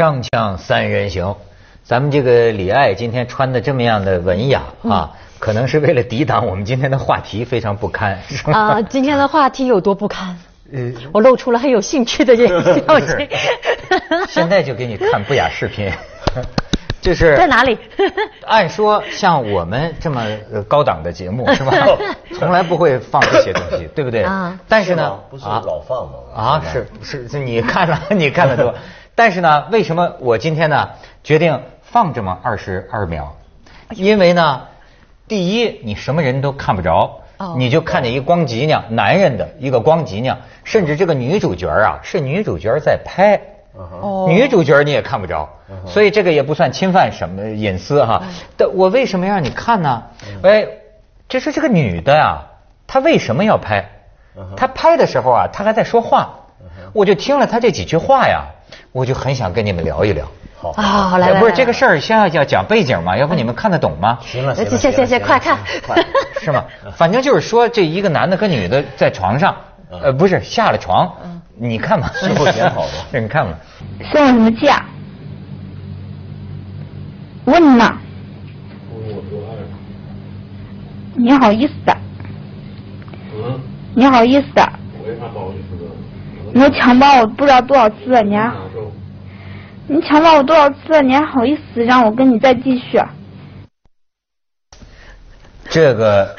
锵锵三人行，咱们这个李艾今天穿的这么样的文雅啊，可能是为了抵挡我们今天的话题非常不堪？啊，今天的话题有多不堪？呃，我露出了很有兴趣的这个表情。现在就给你看不雅视频，就是在哪里？按说像我们这么高档的节目 是吧，从来不会放这些东西，对不对？啊。但是呢，不是老放吗？啊，是是，你看了你看了多。但是呢，为什么我今天呢决定放这么二十二秒？因为呢，第一，你什么人都看不着，你就看见一光脊梁，男人的一个光脊梁，甚至这个女主角啊是女主角在拍，女主角你也看不着，所以这个也不算侵犯什么隐私哈。但我为什么让你看呢？哎，就是这个女的呀，她为什么要拍？她拍的时候啊，她还在说话，我就听了她这几句话呀。我就很想跟你们聊一聊，好啊，好来，不是这个事儿，先要要讲背景嘛，要不你们看得懂吗？行了，行行行行，快看，是吗？反正就是说，这一个男的和女的在床上，呃，不是下了床，你看吧，事后检讨吧，你看吧。生什么气啊？问你呢。你好意思的。嗯。你好意思的。我为啥不好意思的？你强暴我不知道多少次了，你还，你强暴我多少次了，你还好意思让我跟你再继续？这个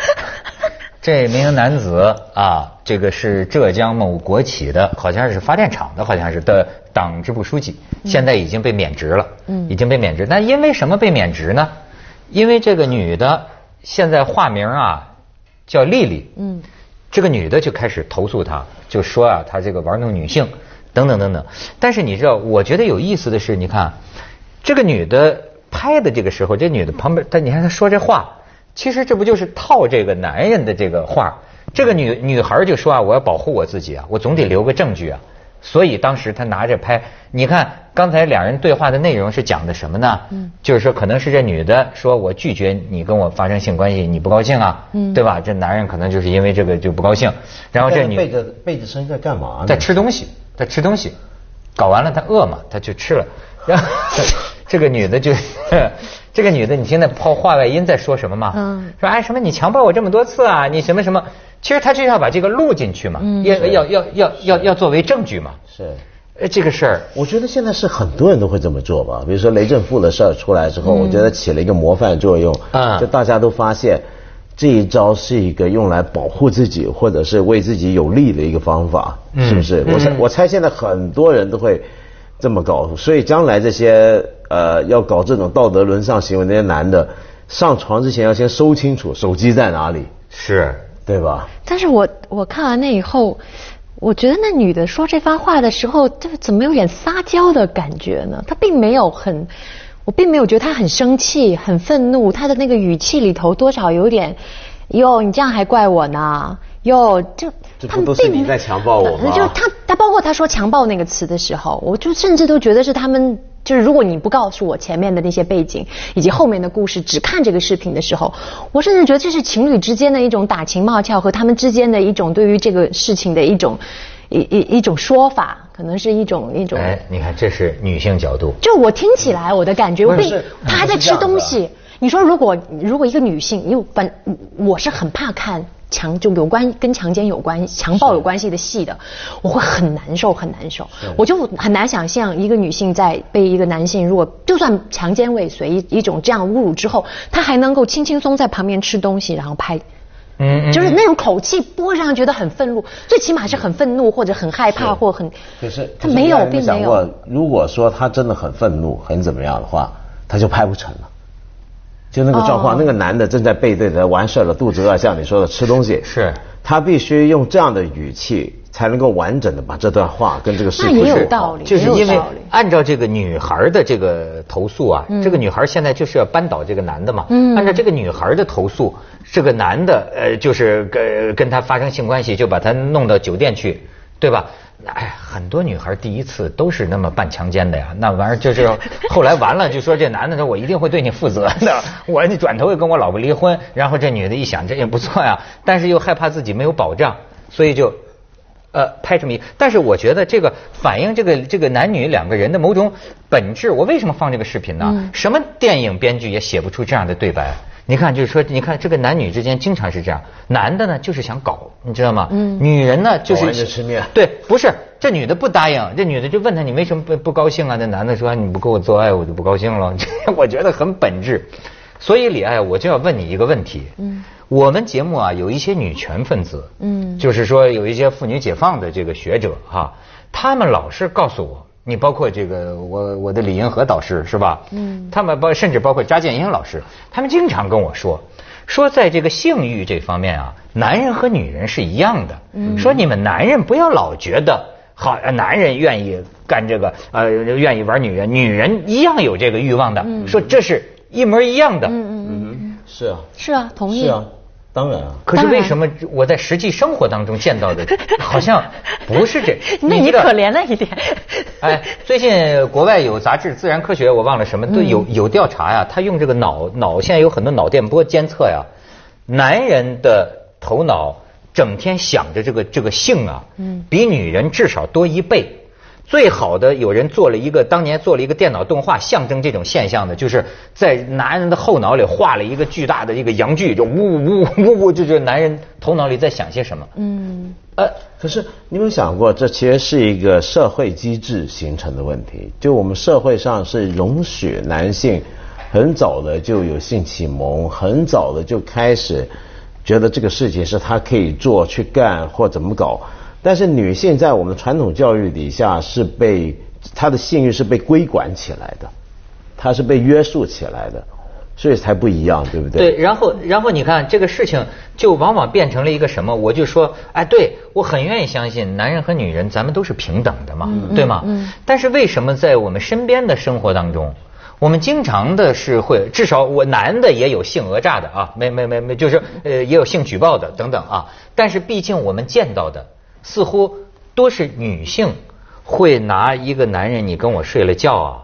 这名男子啊，这个是浙江某国企的，好像是发电厂的，好像是的党支部书记，现在已经被免职了，嗯，已经被免职。那因为什么被免职呢？因为这个女的现在化名啊叫丽丽，嗯。这个女的就开始投诉他，就说啊，他这个玩弄女性，等等等等。但是你知道，我觉得有意思的是，你看这个女的拍的这个时候，这女的旁边，但你看她说这话，其实这不就是套这个男人的这个话？这个女女孩就说啊，我要保护我自己啊，我总得留个证据啊。所以当时他拿着拍，你看刚才两人对话的内容是讲的什么呢？嗯，就是说可能是这女的说我拒绝你跟我发生性关系，你不高兴啊？嗯，对吧？这男人可能就是因为这个就不高兴。然后这女背着背着身在干嘛？在吃东西，在吃东西，搞完了他饿嘛，他就吃了。然后 这个女的就，这个女的你听那抛话外音在说什么吗？嗯，说哎什么你强暴我这么多次啊，你什么什么。其实他就要把这个录进去嘛，要要要要要要作为证据嘛。是，呃，这个事儿，我觉得现在是很多人都会这么做吧。比如说雷震富的事儿出来之后，我觉得起了一个模范作用。啊，就大家都发现这一招是一个用来保护自己或者是为自己有利的一个方法，是不是？我猜我猜现在很多人都会这么搞，所以将来这些呃要搞这种道德沦丧行为那些男的，上床之前要先搜清楚手机在哪里。是。对吧？但是我我看完那以后，我觉得那女的说这番话的时候，就怎么有点撒娇的感觉呢？她并没有很，我并没有觉得她很生气、很愤怒，她的那个语气里头多少有点，哟，你这样还怪我呢？哟，就他们并你在强暴我吗？就他他包括他说强暴那个词的时候，我就甚至都觉得是他们。就是如果你不告诉我前面的那些背景以及后面的故事，只看这个视频的时候，我甚至觉得这是情侣之间的一种打情骂俏和他们之间的一种对于这个事情的一种一一一种说法，可能是一种一种。哎，你看，这是女性角度。就我听起来，我的感觉，我被他还在吃东西。你说，如果如果一个女性，因为本我是很怕看。强就有关跟强奸有关、强暴有关系的戏的，我会很难受，很难受。我就很难想象一个女性在被一个男性，如果就算强奸未遂一一种这样侮辱之后，她还能够轻轻松在旁边吃东西，然后拍，嗯，就是那种口气不会让人觉得很愤怒，最起码是很愤怒或者很害怕或很。可是他没有，并没有。如果说他真的很愤怒、很怎么样的话，他就拍不成了。就那个状况，那个男的正在背对着完事了，肚子饿，像你说的吃东西，是，他必须用这样的语气才能够完整的把这段话跟这个事情。那也有道理，就是因为按照这个女孩的这个投诉啊，这个女孩现在就是要扳倒这个男的嘛。嗯。按照这个女孩的投诉，这个男的呃就是跟跟他发生性关系，就把他弄到酒店去，对吧？哎，很多女孩第一次都是那么半强奸的呀，那玩意儿就是后来完了就说这男的说我一定会对你负责的，我你转头又跟我老婆离婚，然后这女的一想这也不错呀，但是又害怕自己没有保障，所以就呃，拍这么一，但是我觉得这个反映这个这个男女两个人的某种本质。我为什么放这个视频呢？什么电影编剧也写不出这样的对白。你看，就是说，你看这个男女之间经常是这样，男的呢就是想搞，你知道吗？嗯。女人呢就是吃面。对，不是这女的不答应，这女的就问他你为什么不不高兴啊？那男的说你不跟我做爱我就不高兴了。这 我觉得很本质。所以李爱，我就要问你一个问题。嗯。我们节目啊，有一些女权分子，嗯，就是说有一些妇女解放的这个学者哈，他们老是告诉我，你包括这个我我的李银河导师是吧？嗯，他们包甚至包括扎建英老师，他们经常跟我说，说在这个性欲这方面啊，男人和女人是一样的。嗯，说你们男人不要老觉得好，男人愿意干这个，呃，愿意玩女人，女人一样有这个欲望的。嗯，说这是一模一样的。嗯嗯嗯，是啊，是啊，同意。是啊。当然啊，可是为什么我在实际生活当中见到的，好像不是这？那你可怜了一点。哎，最近国外有杂志《自然科学》，我忘了什么都有有调查呀。他用这个脑脑，现在有很多脑电波监测呀。男人的头脑整天想着这个这个性啊，嗯，比女人至少多一倍。最好的有人做了一个，当年做了一个电脑动画，象征这种现象的，就是在男人的后脑里画了一个巨大的一个阳具，就呜呜呜呜，就是男人头脑里在想些什么。嗯，呃，可是你有没有想过，这其实是一个社会机制形成的问题？就我们社会上是容许男性很早的就有性启蒙，很早的就开始觉得这个事情是他可以做、去干或怎么搞。但是女性在我们传统教育底下是被她的性欲是被规管起来的，她是被约束起来的，所以才不一样，对不对？对，然后然后你看这个事情就往往变成了一个什么？我就说，哎，对我很愿意相信男人和女人咱们都是平等的嘛，对吗？嗯。但是为什么在我们身边的生活当中，我们经常的是会，至少我男的也有性讹诈的啊，没没没没，就是呃也有性举报的等等啊。但是毕竟我们见到的。似乎多是女性会拿一个男人你跟我睡了觉啊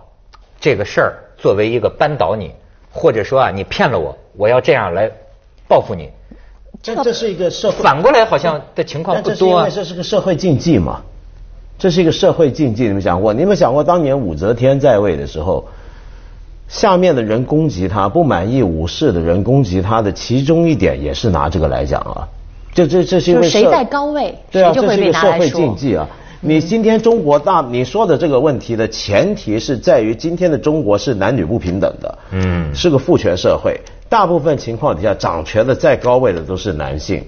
这个事儿作为一个扳倒你，或者说啊你骗了我，我要这样来报复你。这这是一个社会反过来好像的情况不多。这是个社会禁忌嘛？这是一个社会禁忌，你们想过？你们想过当年武则天在位的时候，下面的人攻击他，不满意武士的人攻击他的其中一点也是拿这个来讲啊。这这这是因为谁在高位，对啊，这是一个社会禁忌啊。你今天中国大你说的这个问题的前提是在于今天的中国是男女不平等的，嗯，是个父权社会，大部分情况底下掌权的在高位的都是男性，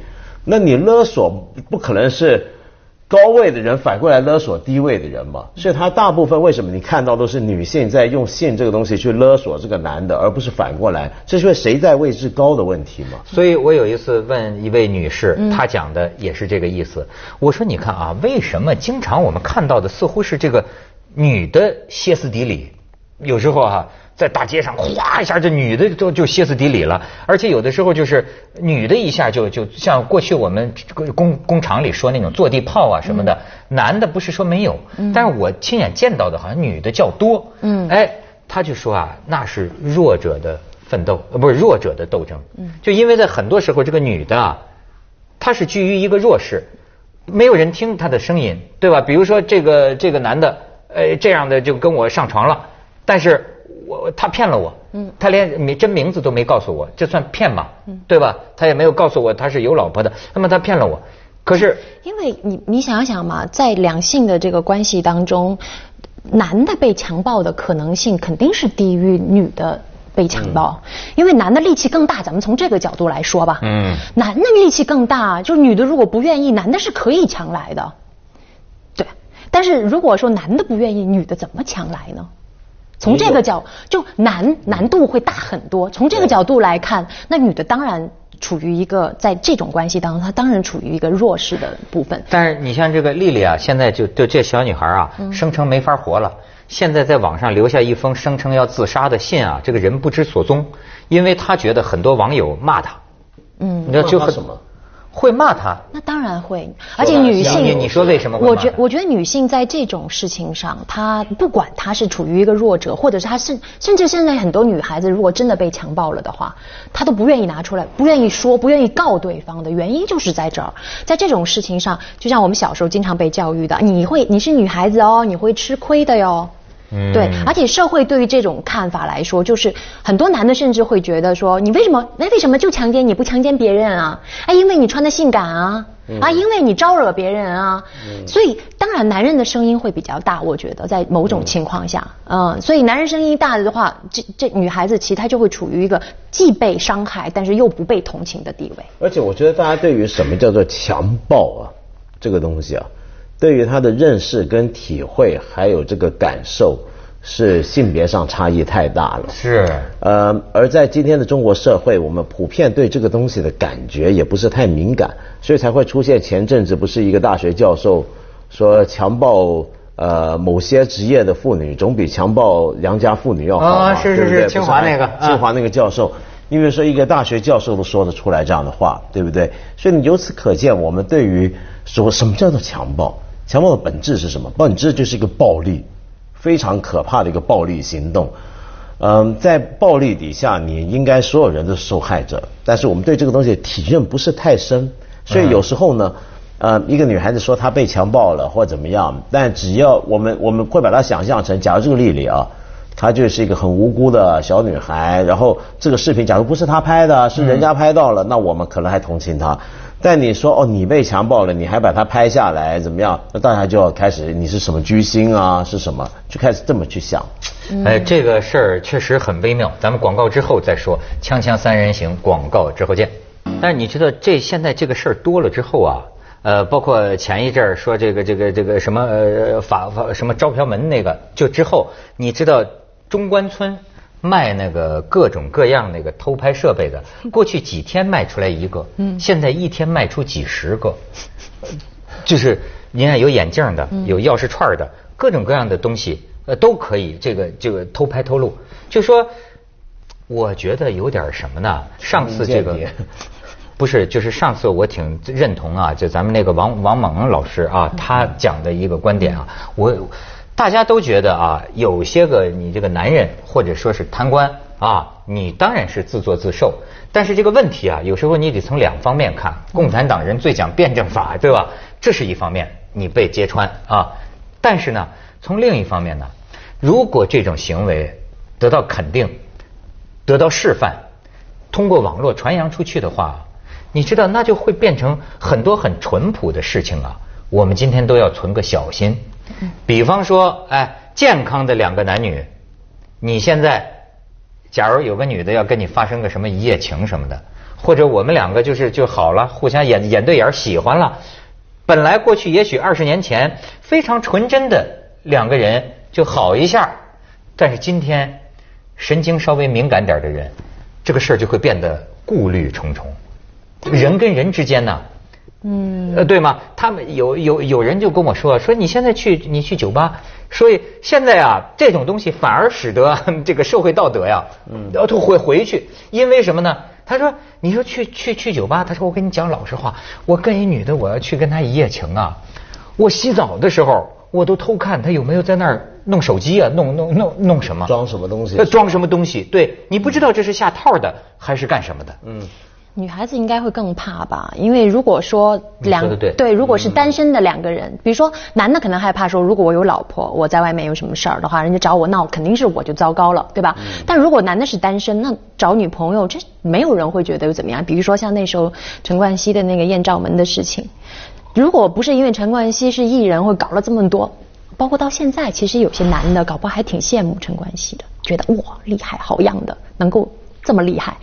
那你勒索不可能是。高位的人反过来勒索低位的人嘛，所以他大部分为什么你看到都是女性在用性这个东西去勒索这个男的，而不是反过来，这是谁在位置高的问题嘛？所以我有一次问一位女士，她讲的也是这个意思。我说你看啊，为什么经常我们看到的似乎是这个女的歇斯底里，有时候哈。在大街上，哗一下，这女的就就歇斯底里了。而且有的时候就是女的一下就就像过去我们工工厂里说那种坐地炮啊什么的，男的不是说没有，但是我亲眼见到的好像女的较多。嗯，哎，他就说啊，那是弱者的奋斗，呃，不是弱者的斗争。嗯，就因为在很多时候，这个女的啊，她是居于一个弱势，没有人听她的声音，对吧？比如说这个这个男的，呃，这样的就跟我上床了，但是。我他骗了我，嗯，他连名真名字都没告诉我，这算骗吗？嗯，对吧？他也没有告诉我他是有老婆的，那么他骗了我。可是，因为你你想想嘛，在两性的这个关系当中，男的被强暴的可能性肯定是低于女的被强暴，因为男的力气更大。咱们从这个角度来说吧，嗯，男的力气更大，就是女的如果不愿意，男的是可以强来的，对。但是如果说男的不愿意，女的怎么强来呢？从这个角就难难度会大很多。从这个角度来看，那女的当然处于一个在这种关系当中，她当然处于一个弱势的部分。但是你像这个丽丽啊，现在就就这小女孩啊，声称没法活了。现在在网上留下一封声称要自杀的信啊，这个人不知所踪，因为他觉得很多网友骂她。嗯，你知道就什么？会骂他？那当然会，而且女性，你你说为什么？我觉我觉得女性在这种事情上，她不管她是处于一个弱者，或者是她甚甚至现在很多女孩子如果真的被强暴了的话，她都不愿意拿出来，不愿意说，不愿意告对方的原因就是在这儿，在这种事情上，就像我们小时候经常被教育的，你会你是女孩子哦，你会吃亏的哟。对，而且社会对于这种看法来说，就是很多男的甚至会觉得说，你为什么？那为什么就强奸你不强奸别人啊？哎，因为你穿的性感啊，啊，因为你招惹别人啊。所以当然男人的声音会比较大，我觉得在某种情况下，嗯，所以男人声音大的话，这这女孩子其实她就会处于一个既被伤害，但是又不被同情的地位。而且我觉得大家对于什么叫做强暴啊，这个东西啊。对于他的认识跟体会，还有这个感受，是性别上差异太大了。是，呃，而在今天的中国社会，我们普遍对这个东西的感觉也不是太敏感，所以才会出现前阵子不是一个大学教授说强暴呃某些职业的妇女总比强暴良家妇女要好啊？是是是，清华那个，清华那个教授，因为说一个大学教授都说得出来这样的话，对不对？所以你由此可见，我们对于说什么叫做强暴？强暴的本质是什么？本质就是一个暴力，非常可怕的一个暴力行动。嗯，在暴力底下，你应该所有人都是受害者，但是我们对这个东西体认不是太深，所以有时候呢，呃，一个女孩子说她被强暴了或怎么样，但只要我们我们会把它想象成，假如这个丽丽啊，她就是一个很无辜的小女孩，然后这个视频假如不是她拍的，是人家拍到了，那我们可能还同情她。但你说哦，你被强暴了，你还把它拍下来，怎么样？那大家就要开始，你是什么居心啊？是什么？就开始这么去想。哎，这个事儿确实很微妙。咱们广告之后再说。锵锵三人行，广告之后见。但是你知道，这现在这个事儿多了之后啊，呃，包括前一阵儿说这个这个这个什么呃法法什么招嫖门那个，就之后你知道中关村。卖那个各种各样那个偷拍设备的，过去几天卖出来一个，现在一天卖出几十个，就是你看有眼镜的，有钥匙串的，各种各样的东西，呃，都可以这个这个偷拍偷录。就说，我觉得有点什么呢？上次这个 不是，就是上次我挺认同啊，就咱们那个王王猛老师啊，他讲的一个观点啊，我。大家都觉得啊，有些个你这个男人或者说是贪官啊，你当然是自作自受。但是这个问题啊，有时候你得从两方面看。共产党人最讲辩证法，对吧？这是一方面，你被揭穿啊。但是呢，从另一方面呢，如果这种行为得到肯定、得到示范，通过网络传扬出去的话，你知道，那就会变成很多很淳朴的事情啊。我们今天都要存个小心。比方说，哎，健康的两个男女，你现在，假如有个女的要跟你发生个什么一夜情什么的，或者我们两个就是就好了，互相眼眼对眼喜欢了，本来过去也许二十年前非常纯真的两个人就好一下，但是今天神经稍微敏感点的人，这个事儿就会变得顾虑重重，人跟人之间呢。嗯，呃，对吗？他们有有有人就跟我说，说你现在去你去酒吧，所以现在啊，这种东西反而使得 这个社会道德呀，嗯，要会回去，因为什么呢？他说，你说去去去酒吧，他说我跟你讲老实话，我跟一女的我要去跟她一夜情啊，我洗澡的时候我都偷看她有没有在那儿弄手机啊，弄弄弄弄什么，装什么东西？装什么东西？对你不知道这是下套的还是干什么的？嗯。女孩子应该会更怕吧，因为如果说两对，如果是单身的两个人，比如说男的可能害怕说，如果我有老婆，我在外面有什么事儿的话，人家找我闹，肯定是我就糟糕了，对吧？但如果男的是单身，那找女朋友，这没有人会觉得又怎么样。比如说像那时候陈冠希的那个艳照门的事情，如果不是因为陈冠希是艺人，会搞了这么多，包括到现在，其实有些男的搞不好还挺羡慕陈冠希的，觉得哇厉害好样的，能够。这么厉害，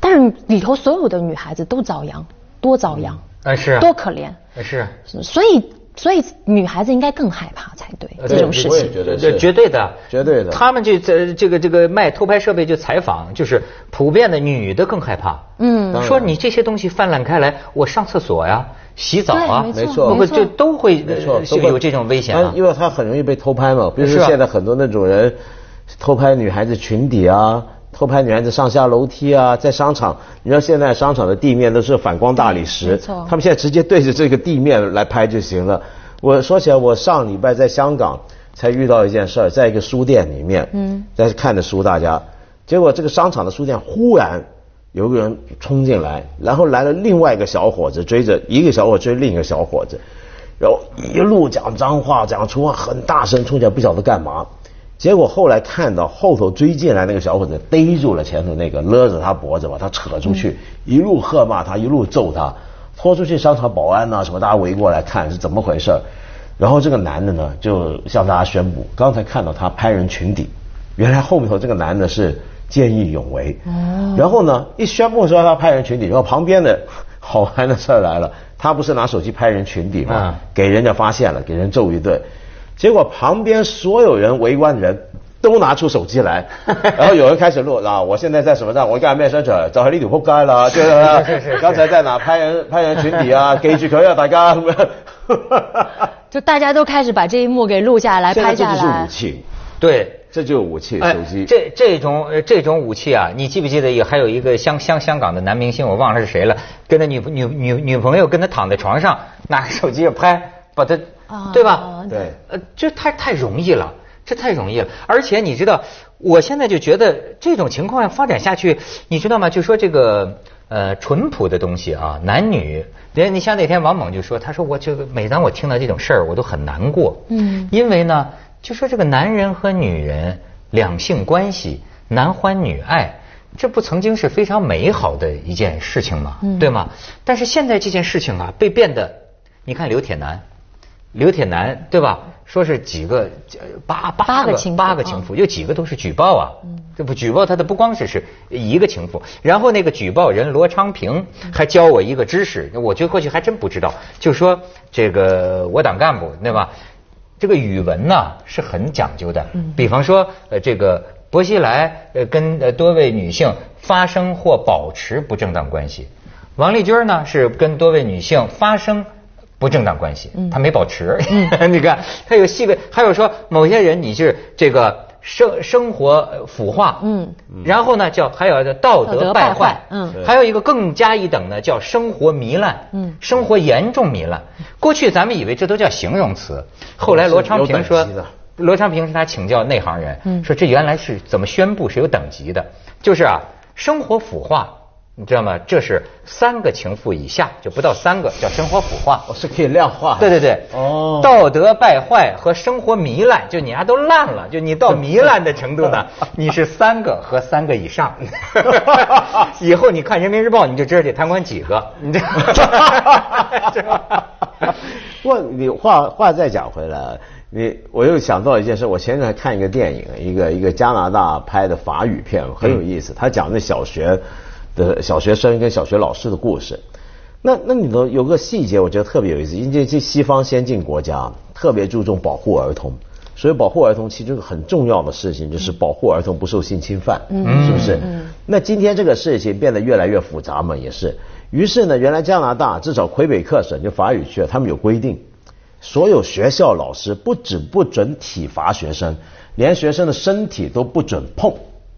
但是里头所有的女孩子都遭殃，多遭殃，啊是，多可怜，是，所以所以女孩子应该更害怕才对这种事情，这绝对的，绝对的。他们就在这个这个卖偷拍设备就采访，就是普遍的女的更害怕，嗯，说你这些东西泛滥开来，我上厕所呀、洗澡啊，没错，不就都会没错有这种危险啊，因为他很容易被偷拍嘛，比如说现在很多那种人偷拍女孩子裙底啊。偷拍女孩子上下楼梯啊，在商场，你知道现在商场的地面都是反光大理石，他们现在直接对着这个地面来拍就行了。我说起来，我上礼拜在香港才遇到一件事儿，在一个书店里面，嗯，在看的书，大家，结果这个商场的书店忽然有个人冲进来，然后来了另外一个小伙子追着一个小伙追另一个小伙子，然后一路讲脏话，讲粗话，很大声冲进来，不晓得干嘛。结果后来看到后头追进来那个小伙子逮住了前头那个，勒着他脖子把他扯出去，一路喝骂他，一路揍他，拖出去商场保安呐什么，大家围过来看是怎么回事然后这个男的呢就向大家宣布，刚才看到他拍人裙底，原来后面头这个男的是见义勇为。哦。然后呢一宣布说他拍人裙底，然后旁边的 好玩的事儿来了，他不是拿手机拍人裙底吗？给人家发现了，给人揍一顿。结果旁边所有人围观的人都拿出手机来，然后有人开始录啊！我现在在什么站？我干咩身处？就喺呢条扑街啦！就是刚才在哪拍人 拍人群体啊？记住佢啊，大家！就大家都开始把这一幕给录下来、拍下来。这就是武器，对，这就是武器，手机。这这种这种武器啊，你记不记得有还有一个香香香港的男明星，我忘了是谁了，跟他女女女女朋友跟他躺在床上，拿个手机拍，把他。对吧？对，呃，这太太容易了，这太容易了。而且你知道，我现在就觉得这种情况发展下去，你知道吗？就说这个呃淳朴的东西啊，男女，连你像那天王猛就说，他说我这个每当我听到这种事儿，我都很难过。嗯，因为呢，就说这个男人和女人两性关系，男欢女爱，这不曾经是非常美好的一件事情吗？对吗？但是现在这件事情啊，被变得，你看刘铁男。刘铁男对吧？说是几个八八个八个情妇，有几个都是举报啊。这不举报他的不光是是一个情妇，然后那个举报人罗昌平还教我一个知识，我觉得过去还真不知道，就说这个我党干部对吧？这个语文呢是很讲究的，比方说呃这个薄熙来呃跟呃多位女性发生或保持不正当关系，王丽君呢是跟多位女性发生。不正当关系，他没保持。你看，他有细微，还有说某些人你是这个生生活腐化，嗯，然后呢叫还有叫道德败坏，嗯，还有一个更加一等呢叫生活糜烂，嗯，生活严重糜烂。过去咱们以为这都叫形容词，后来罗昌平说，罗昌平是他请教内行人，说这原来是怎么宣布是有等级的，就是啊，生活腐化。你知道吗？这是三个情妇以下就不到三个，叫生活腐化，我是可以量化。对对对，哦，道德败坏和生活糜烂，就你丫都烂了，就你到糜烂的程度呢，你是三个和三个以上。以后你看人民日报，你就知道这贪官几个。你这，不过你话话再讲回来，你我又想到一件事，我前天看一个电影，一个一个加拿大拍的法语片，很有意思，他讲的小学。的小学生跟小学老师的故事，那那里头有个细节，我觉得特别有意思，因为这西方先进国家特别注重保护儿童，所以保护儿童其中很重要的事情就是保护儿童不受性侵犯，是不是？那今天这个事情变得越来越复杂嘛，也是。于是呢，原来加拿大至少魁北克省就法语区，他们有规定，所有学校老师不止不准体罚学生，连学生的身体都不准碰。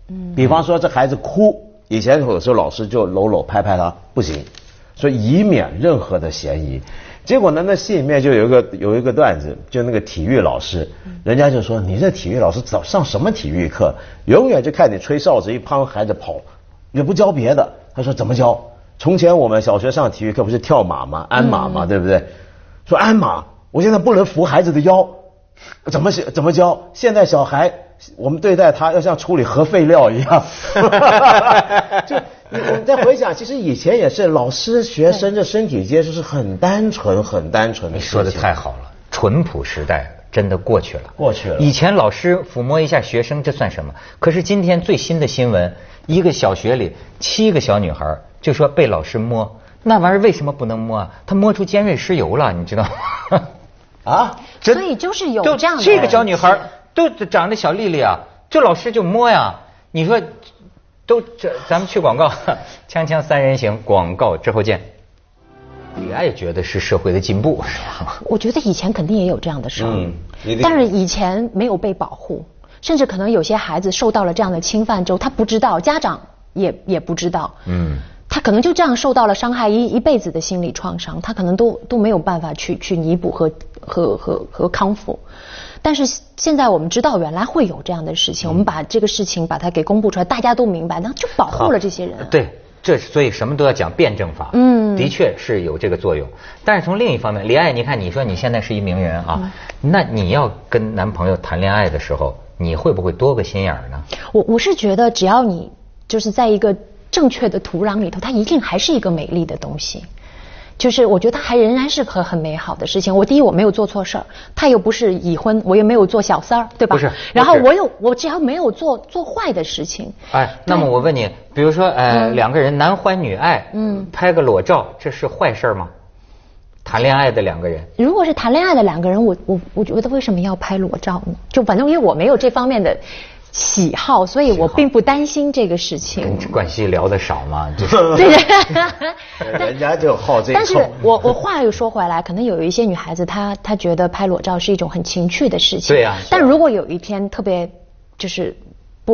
嗯，比方说这孩子哭。以前有的时候老师就搂搂拍拍他，不行，说以以免任何的嫌疑。结果呢，那戏里面就有一个有一个段子，就那个体育老师，人家就说你这体育老师早上什么体育课，永远就看你吹哨子，一帮孩子跑，也不教别的。他说怎么教？从前我们小学上体育课不是跳马吗？鞍马吗？对不对？说鞍马，我现在不能扶孩子的腰，怎么怎么教？现在小孩。我们对待他要像处理核废料一样，就你我们再回想，其实以前也是老师学生这身体接触是很单纯、很单纯的。你说的太好了，淳朴时代真的过去了。过去了。以前老师抚摸一下学生，这算什么？可是今天最新的新闻，一个小学里七个小女孩就说被老师摸，那玩意儿为什么不能摸啊？她摸出尖锐湿疣了，你知道吗？啊？所以就是有这样的。这个小女孩。都长得小丽丽啊，这老师就摸呀。你说，都这，咱们去广告，锵锵三人行，广告之后见。李爱觉得是社会的进步，是吧？我觉得以前肯定也有这样的事儿，但是以前没有被保护，甚至可能有些孩子受到了这样的侵犯之后，他不知道，家长也也不知道，嗯，他可能就这样受到了伤害，一一辈子的心理创伤，他可能都都没有办法去去弥补和和和和康复。但是现在我们知道，原来会有这样的事情，我们把这个事情把它给公布出来，大家都明白，那就保护了这些人。对，这所以什么都要讲辩证法。嗯，的确是有这个作用。但是从另一方面，李爱，你看，你说你现在是一名人啊，那你要跟男朋友谈恋爱的时候，你会不会多个心眼呢？我我是觉得，只要你就是在一个正确的土壤里头，它一定还是一个美丽的东西。就是我觉得他还仍然是个很美好的事情。我第一我没有做错事儿，他又不是已婚，我又没有做小三儿，对吧？不是。然后我又我只要没有做做坏的事情。哎，那么我问你，比如说呃两个人男欢女爱，嗯，拍个裸照，这是坏事吗？谈恋爱的两个人。如果是谈恋爱的两个人，我我我觉得为什么要拍裸照呢？就反正因为我没有这方面的。喜好，所以我并不担心这个事情。关系聊的少嘛，就是。对。人家就好这。但是我我话又说回来，可能有一些女孩子，她她觉得拍裸照是一种很情趣的事情。对呀。但如果有一天特别就是。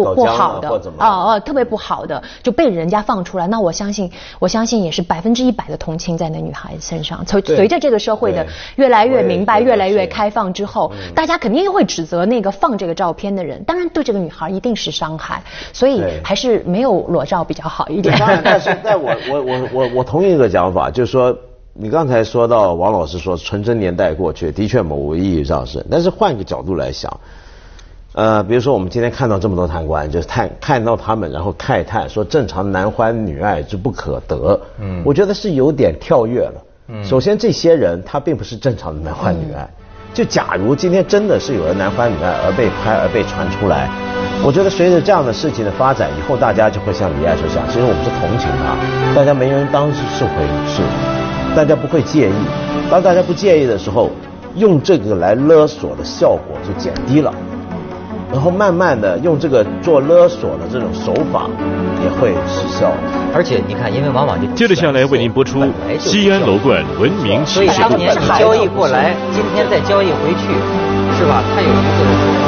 不不好的哦哦，特别不好的就被人家放出来，那我相信，我相信也是百分之一百的同情在那女孩子身上。随随着这个社会的越来越明白、越来越开放之后，大家肯定会指责那个放这个照片的人。当然，对这个女孩一定是伤害，所以还是没有裸照比较好一点。但是，但我我我我我同意一个讲法，就是说，你刚才说到王老师说纯真年代过去，的确某个意义上是，但是换一个角度来想。呃，比如说我们今天看到这么多贪官，就是看看到他们，然后慨叹说正常男欢女爱之不可得。嗯，我觉得是有点跳跃了。嗯，首先这些人他并不是正常的男欢女爱。就假如今天真的是有了男欢女爱而被拍而被传出来，我觉得随着这样的事情的发展，以后大家就会像李爱说讲，其实我们是同情他，大家没人当是回事，大家不会介意。当大家不介意的时候，用这个来勒索的效果就减低了。然后慢慢的用这个做勒索的这种手法也会失效，而且你看，因为往往就接着下来为您播出西安楼冠文明启示所以当年交易过来，今天再交易回去，是吧？它有一个。